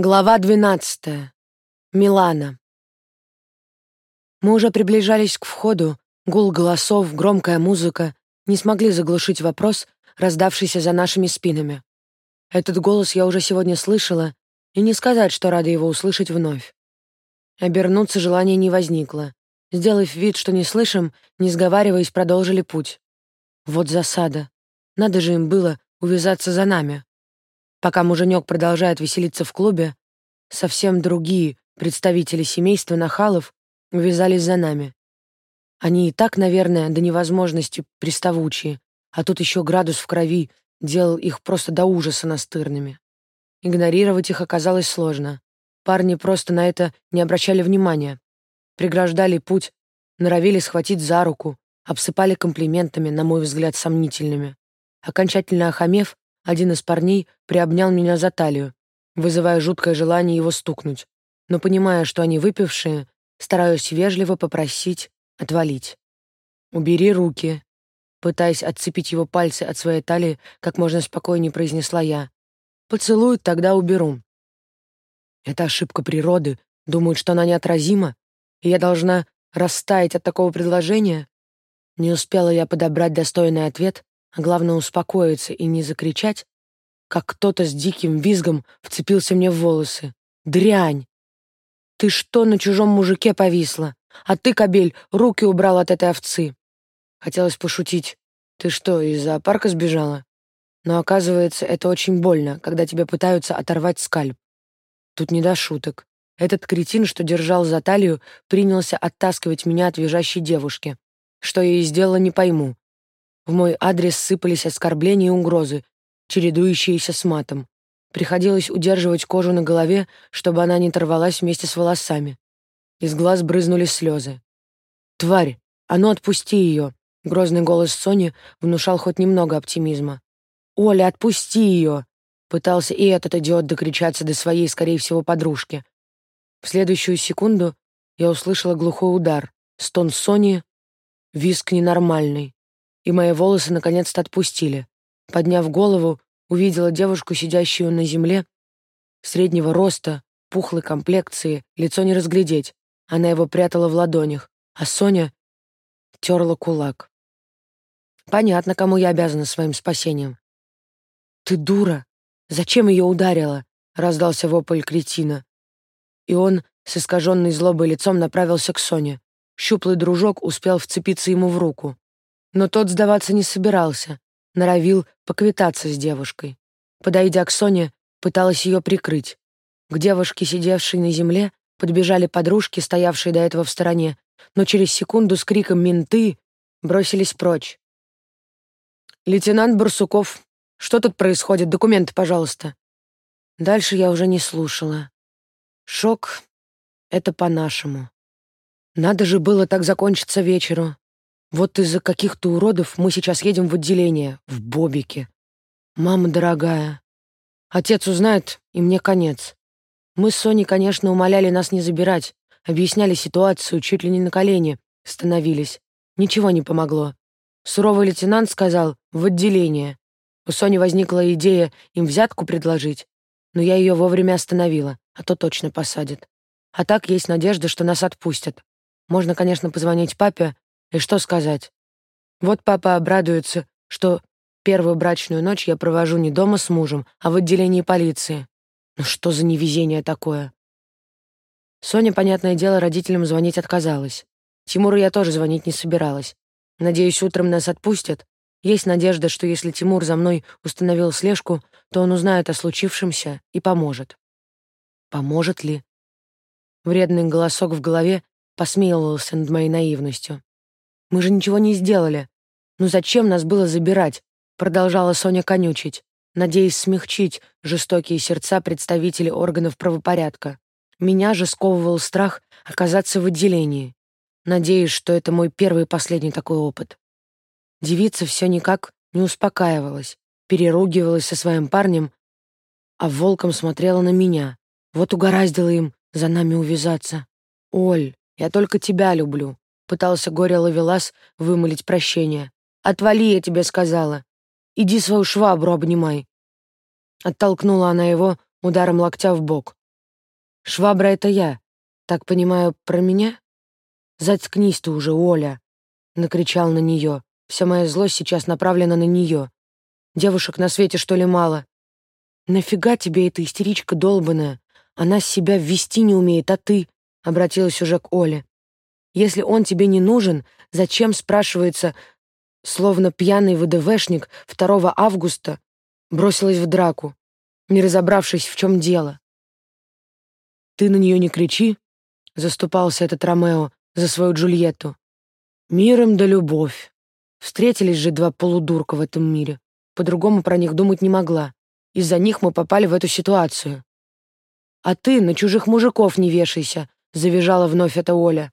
Глава 12. Милана. Мы уже приближались к входу, гул голосов, громкая музыка не смогли заглушить вопрос, раздавшийся за нашими спинами. Этот голос я уже сегодня слышала, и не сказать, что рада его услышать вновь. Обернуться желания не возникло. Сделав вид, что не слышим, не сговариваясь, продолжили путь. Вот засада. Надо же им было увязаться за нами. Пока муженек продолжает веселиться в клубе, совсем другие представители семейства нахалов увязались за нами. Они и так, наверное, до невозможности приставучие, а тут еще градус в крови делал их просто до ужаса настырными. Игнорировать их оказалось сложно. Парни просто на это не обращали внимания. Преграждали путь, норовили схватить за руку, обсыпали комплиментами, на мой взгляд, сомнительными. Окончательно охамев, один из парней приобнял меня за талию, вызывая жуткое желание его стукнуть, но, понимая, что они выпившие, стараюсь вежливо попросить отвалить. «Убери руки», пытаясь отцепить его пальцы от своей талии, как можно спокойнее произнесла я. «Поцелуй, тогда уберу». Это ошибка природы, думают, что она неотразима, и я должна растаять от такого предложения. Не успела я подобрать достойный ответ, а главное успокоиться и не закричать, как кто-то с диким визгом вцепился мне в волосы. «Дрянь! Ты что на чужом мужике повисла? А ты, кобель, руки убрал от этой овцы!» Хотелось пошутить. «Ты что, из зоопарка сбежала?» Но оказывается, это очень больно, когда тебя пытаются оторвать скальп. Тут не до шуток. Этот кретин, что держал за талию, принялся оттаскивать меня от визжащей девушки. Что я ей сделала, не пойму. В мой адрес сыпались оскорбления и угрозы, чередующиеся с матом. Приходилось удерживать кожу на голове, чтобы она не оторвалась вместе с волосами. Из глаз брызнули слезы. «Тварь! А ну отпусти ее!» Грозный голос Сони внушал хоть немного оптимизма. «Оля, отпусти ее!» Пытался и этот идиот докричаться до своей, скорее всего, подружки. В следующую секунду я услышала глухой удар, стон Сони, виск ненормальный и мои волосы наконец-то отпустили. Подняв голову, увидела девушку, сидящую на земле, среднего роста, пухлой комплекции, лицо не разглядеть. Она его прятала в ладонях, а Соня терла кулак. Понятно, кому я обязана своим спасением. «Ты дура! Зачем ее ударила?» — раздался вопль кретина. И он с искаженной злобой лицом направился к Соне. Щуплый дружок успел вцепиться ему в руку. Но тот сдаваться не собирался, норовил поквитаться с девушкой. Подойдя к Соне, пыталась ее прикрыть. К девушке, сидевшей на земле, подбежали подружки, стоявшие до этого в стороне, но через секунду с криком «Менты!» бросились прочь. «Лейтенант Барсуков, что тут происходит? Документы, пожалуйста». Дальше я уже не слушала. Шок — это по-нашему. Надо же было так закончиться вечеру. Вот из-за каких-то уродов мы сейчас едем в отделение, в Бобике. Мама дорогая. Отец узнает, и мне конец. Мы с Соней, конечно, умоляли нас не забирать, объясняли ситуацию, чуть ли не на колени становились. Ничего не помогло. Суровый лейтенант сказал «в отделение». У Сони возникла идея им взятку предложить, но я ее вовремя остановила, а то точно посадят. А так есть надежда, что нас отпустят. Можно, конечно, позвонить папе, и что сказать? Вот папа обрадуется, что первую брачную ночь я провожу не дома с мужем, а в отделении полиции. Ну что за невезение такое? Соня, понятное дело, родителям звонить отказалась. Тимуру я тоже звонить не собиралась. Надеюсь, утром нас отпустят. Есть надежда, что если Тимур за мной установил слежку, то он узнает о случившемся и поможет. Поможет ли? Вредный голосок в голове посмеивался над моей наивностью. Мы же ничего не сделали. Ну зачем нас было забирать? Продолжала Соня конючить, надеясь смягчить жестокие сердца представителей органов правопорядка. Меня же сковывал страх оказаться в отделении. Надеюсь, что это мой первый и последний такой опыт. Девица все никак не успокаивалась, переругивалась со своим парнем, а волком смотрела на меня. Вот угораздило им за нами увязаться. «Оль, я только тебя люблю. Пытался горе ловелас вымолить прощение. «Отвали, я тебе сказала. Иди свою швабру обнимай». Оттолкнула она его ударом локтя в бок. Швабра — это я. Так понимаю, про меня? Заткнись ты уже, Оля, — накричал на нее. Вся моя злость сейчас направлена на нее. Девушек на свете, что ли, мало? Нафига тебе эта истеричка долбаная? Она себя ввести не умеет, а ты, — обратилась уже к Оле. Если он тебе не нужен, зачем, спрашивается, словно пьяный ВДВшник 2 августа бросилась в драку, не разобравшись, в чем дело? «Ты на нее не кричи», — заступался этот Ромео за свою Джульетту. «Миром да любовь. Встретились же два полудурка в этом мире. По-другому про них думать не могла. Из-за них мы попали в эту ситуацию». «А ты на чужих мужиков не вешайся», — завизжала вновь эта Оля.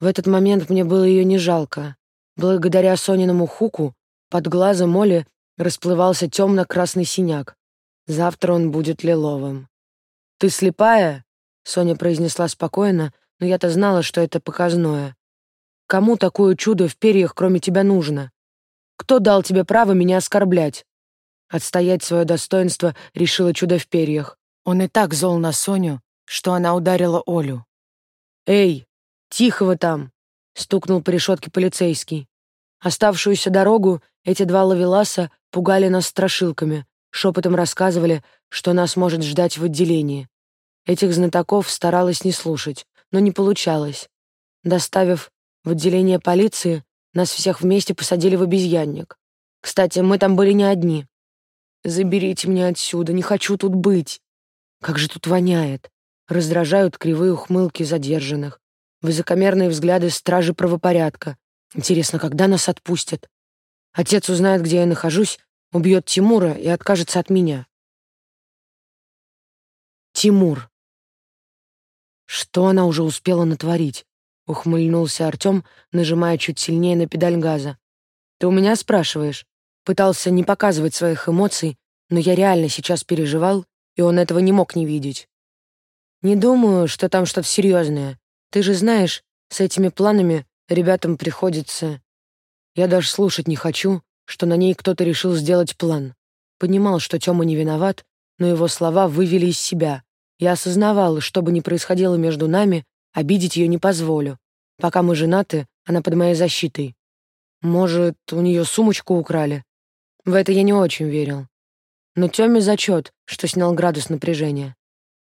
В этот момент мне было ее не жалко. Благодаря Сониному хуку под глазом Оли расплывался темно-красный синяк. Завтра он будет лиловым. «Ты слепая?» Соня произнесла спокойно, но я-то знала, что это показное. «Кому такое чудо в перьях, кроме тебя, нужно? Кто дал тебе право меня оскорблять?» Отстоять свое достоинство решила чудо в перьях. Он и так зол на Соню, что она ударила Олю. «Эй, тихо вы там!» — стукнул по решетке полицейский. Оставшуюся дорогу эти два ловеласа пугали нас страшилками, шепотом рассказывали, что нас может ждать в отделении. Этих знатоков старалась не слушать, но не получалось. Доставив в отделение полиции, нас всех вместе посадили в обезьянник. Кстати, мы там были не одни. «Заберите меня отсюда, не хочу тут быть!» Как же тут воняет! Раздражают кривые ухмылки задержанных, высокомерные взгляды стражи правопорядка. Интересно, когда нас отпустят? Отец узнает, где я нахожусь, убьет Тимура и откажется от меня. Тимур. Что она уже успела натворить? Ухмыльнулся Артем, нажимая чуть сильнее на педаль газа. Ты у меня спрашиваешь? Пытался не показывать своих эмоций, но я реально сейчас переживал, и он этого не мог не видеть. Не думаю, что там что-то серьезное. Ты же знаешь, с этими планами ребятам приходится... Я даже слушать не хочу, что на ней кто-то решил сделать план. Понимал, что Тёма не виноват, но его слова вывели из себя. Я осознавал, что бы ни происходило между нами, обидеть ее не позволю. Пока мы женаты, она под моей защитой. Может, у нее сумочку украли? В это я не очень верил. Но Тёме зачет, что снял градус напряжения.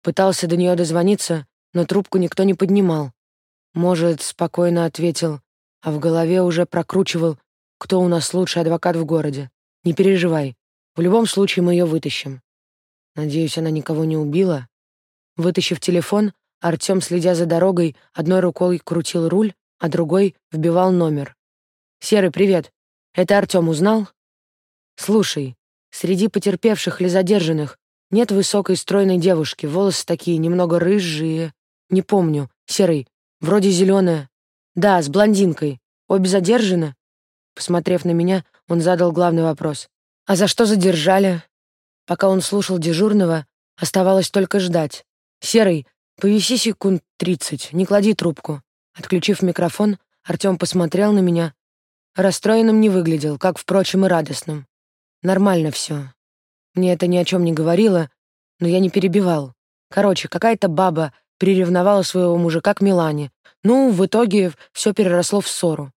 Пытался до нее дозвониться, но трубку никто не поднимал. Может, спокойно ответил, а в голове уже прокручивал, кто у нас лучший адвокат в городе. Не переживай, в любом случае мы ее вытащим. Надеюсь, она никого не убила. Вытащив телефон, Артём, следя за дорогой, одной рукой крутил руль, а другой вбивал номер. «Серый, привет. Это Артём узнал?» «Слушай, среди потерпевших или задержанных нет высокой стройной девушки, волосы такие, немного рыжие. Не помню. Серый, вроде зеленая. Да, с блондинкой. Обе задержаны?» Посмотрев на меня, он задал главный вопрос. «А за что задержали?» Пока он слушал дежурного, оставалось только ждать. «Серый, повиси секунд тридцать, не клади трубку». Отключив микрофон, Артём посмотрел на меня. Расстроенным не выглядел, как, впрочем, и радостным. Нормально всё. Мне это ни о чём не говорило, но я не перебивал. Короче, какая-то баба приревновала своего мужика к Милане. Ну, в итоге всё переросло в ссору.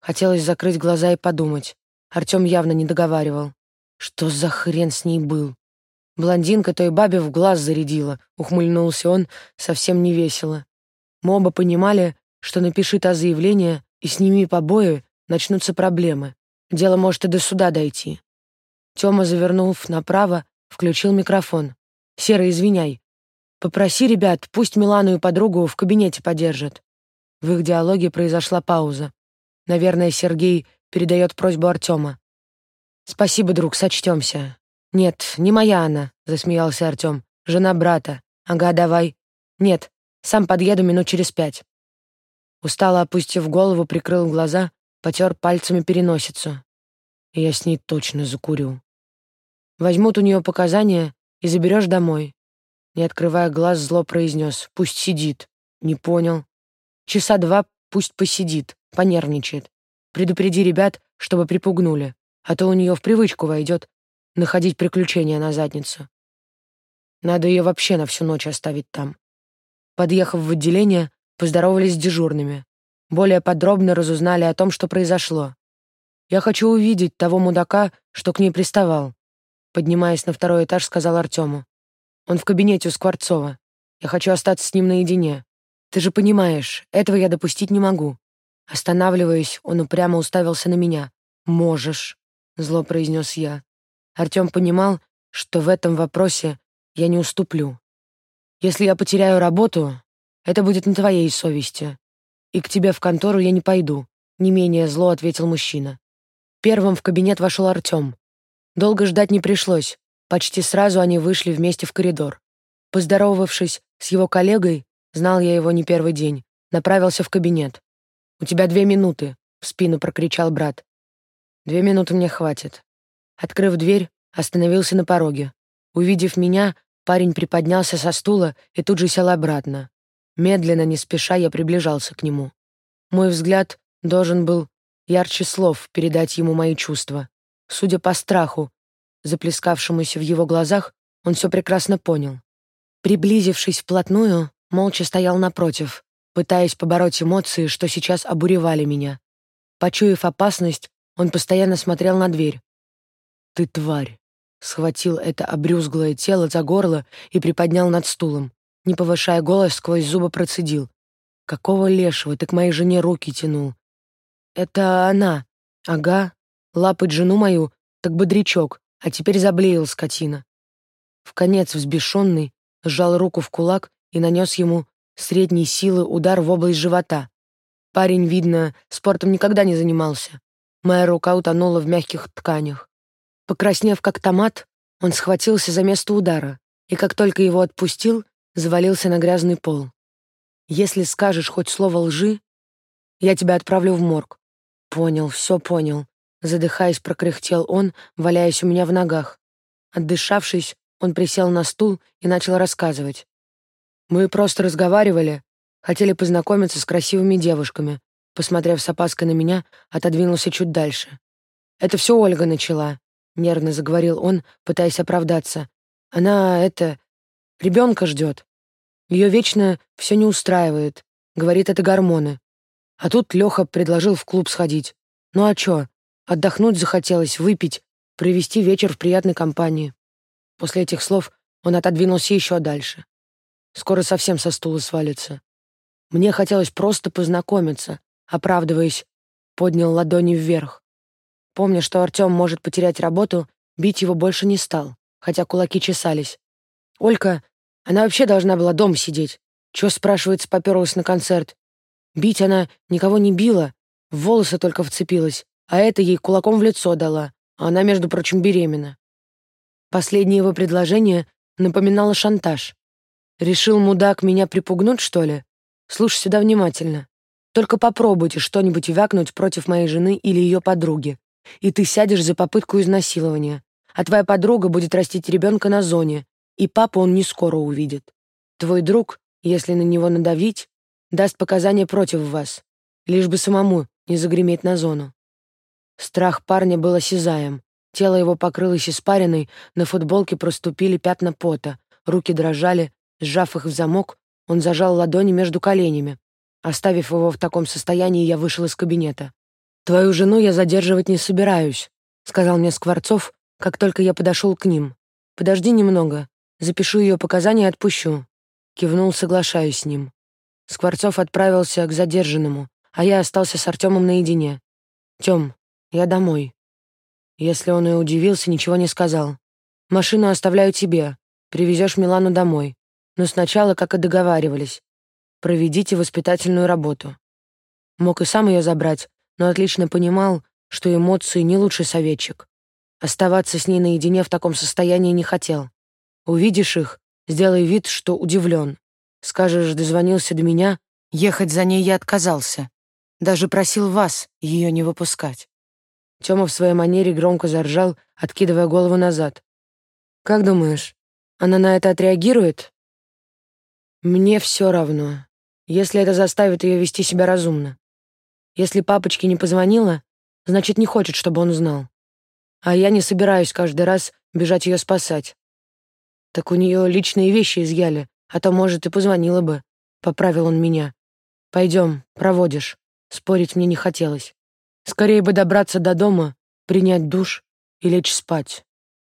Хотелось закрыть глаза и подумать. Артём явно не договаривал. Что за хрен с ней был? Блондинка той бабе в глаз зарядила, ухмыльнулся он совсем невесело. Мы оба понимали, что напиши та заявление и сними побои, начнутся проблемы. Дело может и до суда дойти. Тёма, завернув направо, включил микрофон. «Серый, извиняй. Попроси ребят, пусть Милану и подругу в кабинете подержат». В их диалоге произошла пауза. Наверное, Сергей передает просьбу Артема. «Спасибо, друг, сочтёмся. «Нет, не моя она», — засмеялся Артём. «Жена брата. Ага, давай». «Нет, сам подъеду минут через пять». Устало опустив голову, прикрыл глаза, потер пальцами переносицу. Я с ней точно закурю. Возьмут у нее показания и заберешь домой. Не открывая глаз, зло произнес. Пусть сидит. Не понял. Часа два пусть посидит, понервничает. Предупреди ребят, чтобы припугнули, а то у нее в привычку войдет находить приключения на задницу. Надо ее вообще на всю ночь оставить там. Подъехав в отделение, поздоровались с дежурными. Более подробно разузнали о том, что произошло. «Я хочу увидеть того мудака, что к ней приставал», поднимаясь на второй этаж, сказал Артему. «Он в кабинете у Скворцова. Я хочу остаться с ним наедине. Ты же понимаешь, этого я допустить не могу». Останавливаясь, он упрямо уставился на меня. «Можешь», — зло произнес я. Артем понимал, что в этом вопросе я не уступлю. Если я потеряю работу, это будет на твоей совести. И к тебе в контору я не пойду, не менее зло ответил мужчина. Первым в кабинет вошел Артем. Долго ждать не пришлось. Почти сразу они вышли вместе в коридор. Поздоровавшись с его коллегой, знал я его не первый день, направился в кабинет. «У тебя две минуты», — в спину прокричал брат. «Две минуты мне хватит». Открыв дверь, остановился на пороге. Увидев меня, Парень приподнялся со стула и тут же сел обратно. Медленно, не спеша, я приближался к нему. Мой взгляд должен был ярче слов передать ему мои чувства. Судя по страху, заплескавшемуся в его глазах, он все прекрасно понял. Приблизившись вплотную, молча стоял напротив, пытаясь побороть эмоции, что сейчас обуревали меня. Почуяв опасность, он постоянно смотрел на дверь. «Ты тварь!» Схватил это обрюзглое тело за горло и приподнял над стулом. Не повышая голос, сквозь зубы процедил. «Какого лешего ты к моей жене руки тянул?» «Это она. Ага. Лапать жену мою, так бодрячок, а теперь заблеял скотина». В конец взбешенный сжал руку в кулак и нанес ему средней силы удар в область живота. Парень, видно, спортом никогда не занимался. Моя рука утонула в мягких тканях. Покраснев как томат, он схватился за место удара, и как только его отпустил, завалился на грязный пол. «Если скажешь хоть слово лжи, я тебя отправлю в морг». «Понял, все понял», — задыхаясь, прокряхтел он, валяясь у меня в ногах. Отдышавшись, он присел на стул и начал рассказывать. «Мы просто разговаривали, хотели познакомиться с красивыми девушками», посмотрев с опаской на меня, отодвинулся чуть дальше. «Это все Ольга начала. — нервно заговорил он, пытаясь оправдаться. «Она, это, ребенка ждет. Ее вечно все не устраивает. Говорит, это гормоны. А тут Леха предложил в клуб сходить. Ну а чё? Отдохнуть захотелось, выпить, провести вечер в приятной компании». После этих слов он отодвинулся еще дальше. Скоро совсем со стула свалится. Мне хотелось просто познакомиться, оправдываясь, поднял ладони вверх. Помня, что Артём может потерять работу, бить его больше не стал, хотя кулаки чесались. Олька, она вообще должна была дома сидеть. Чё, спрашивается, попёрлась на концерт? Бить она никого не била, в волосы только вцепилась, а это ей кулаком в лицо дала, а она, между прочим, беременна. Последнее его предложение напоминало шантаж. Решил мудак меня припугнуть, что ли? Слушай сюда внимательно. Только попробуйте что-нибудь вякнуть против моей жены или ее подруги и ты сядешь за попытку изнасилования, а твоя подруга будет растить ребенка на зоне, и папу он не скоро увидит. Твой друг, если на него надавить, даст показания против вас, лишь бы самому не загреметь на зону. Страх парня был осязаем. Тело его покрылось испариной, на футболке проступили пятна пота, руки дрожали, сжав их в замок, он зажал ладони между коленями. Оставив его в таком состоянии, я вышел из кабинета. «Твою жену я задерживать не собираюсь», — сказал мне Скворцов, как только я подошел к ним. «Подожди немного, запишу ее показания и отпущу». Кивнул, соглашаюсь с ним. Скворцов отправился к задержанному, а я остался с Артемом наедине. «Тем, я домой». Если он и удивился, ничего не сказал. «Машину оставляю тебе. Привезешь Милану домой. Но сначала, как и договаривались, проведите воспитательную работу». Мог и сам ее забрать, но отлично понимал, что эмоции не лучший советчик. Оставаться с ней наедине в таком состоянии не хотел. Увидишь их, сделай вид, что удивлен. Скажешь, дозвонился до меня, ехать за ней я отказался. Даже просил вас ее не выпускать. Тёма в своей манере громко заржал, откидывая голову назад. «Как думаешь, она на это отреагирует?» «Мне все равно, если это заставит ее вести себя разумно. Если папочке не позвонила, значит, не хочет, чтобы он знал. А я не собираюсь каждый раз бежать ее спасать. Так у нее личные вещи изъяли, а то, может, и позвонила бы. поправил он меня. Пойдем, проводишь. Спорить мне не хотелось. Скорее бы добраться до дома, принять душ и лечь спать.